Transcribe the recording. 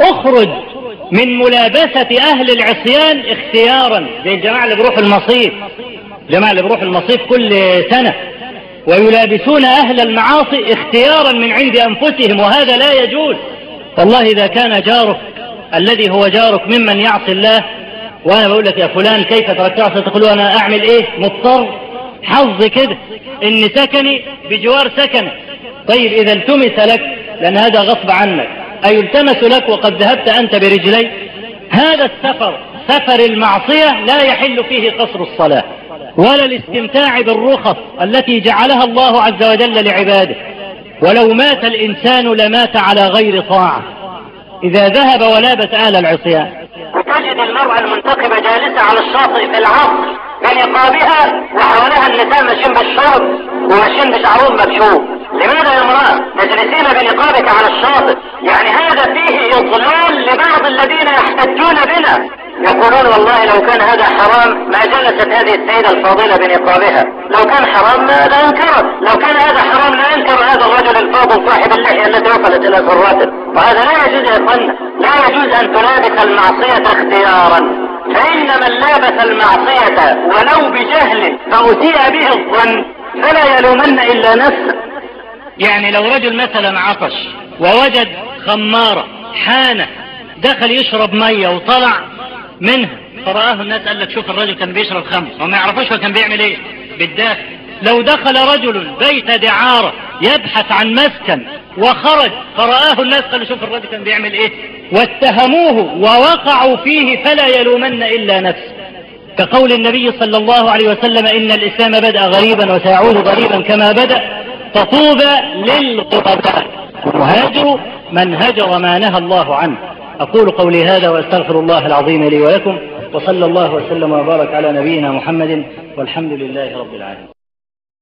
أخرج من ملابسة أهل العصيان اختيارا. زي الجماعة اللي بيروحوا المصيف. الجماعة اللي بيروحوا المصيف كل سنة. ويلابسون أهل المعاصي اختيارا من عند أنفسهم وهذا لا يجوز. والله إذا كان جارك الذي هو جارك ممن يعصي الله وأنا بقول لك يا فلان كيف تركت تقول أنا أعمل إيه؟ مضطر. حظ كده ان سكني بجوار سكنك طيب إذا التمس لك لأن هذا غصب عنك. ايلتمس لك وقد ذهبت أنت برجلي. هذا السفر سفر المعصية لا يحل فيه قصر الصلاة ولا الاستمتاع بالرخص التي جعلها الله عز وجل لعباده. ولو مات الإنسان لمات على غير طاعة. إذا ذهب ولابس أهل العصيان. وتجد المرأة المنتقبة جالسة على الشاطئ في العصر بنقابها وحولها النساء ماشيين بالشرب وماشيين بشعرهم مكشوف. لماذا يا امرأة تجلسين بنقابك على الشاطئ؟ يعني هذا فيه إضلال لبعض الذين يحتجون بنا. يقولون والله لو كان هذا حرام ما جلست هذه السيدة الفاضلة بنقابها. لو كان حرام ما لا لو كان هذا حرام لا ينكر هذا الرجل الفاضل صاحب اللحية التي وصلت إلى ذراته. وهذا لا يجوز يا اخوانا لا يجوز أن تلابس المعصية اختيارا. فإن من لابس المعصية ولو بجهل فأسيء به الظن فلا يلومن إلا نفسه. يعني لو رجل مثلا عطش ووجد خمارة حانة دخل يشرب مية وطلع منها. فرآه الناس قال لك شوف الرجل كان بيشرب خمر وما يعرفوش هو كان بيعمل إيه بالداخل. لو دخل رجل بيت دعارة يبحث عن مسكن وخرج فرآه الناس قالوا شوف الرجل كان بيعمل إيه. واتهموه ووقعوا فيه فلا يلومن إلا نفسه. كقول النبي صلى الله عليه وسلم إن الإسلام بدأ غريبا وسيعود غريبا كما بدأ فطوبى للغرباء وهاجروا من هجر ما نهى الله عنه. أقول قولي هذا وأستغفر الله العظيم لي ولكم وصلى الله وسلم وبارك على نبينا محمد والحمد لله رب العالمين.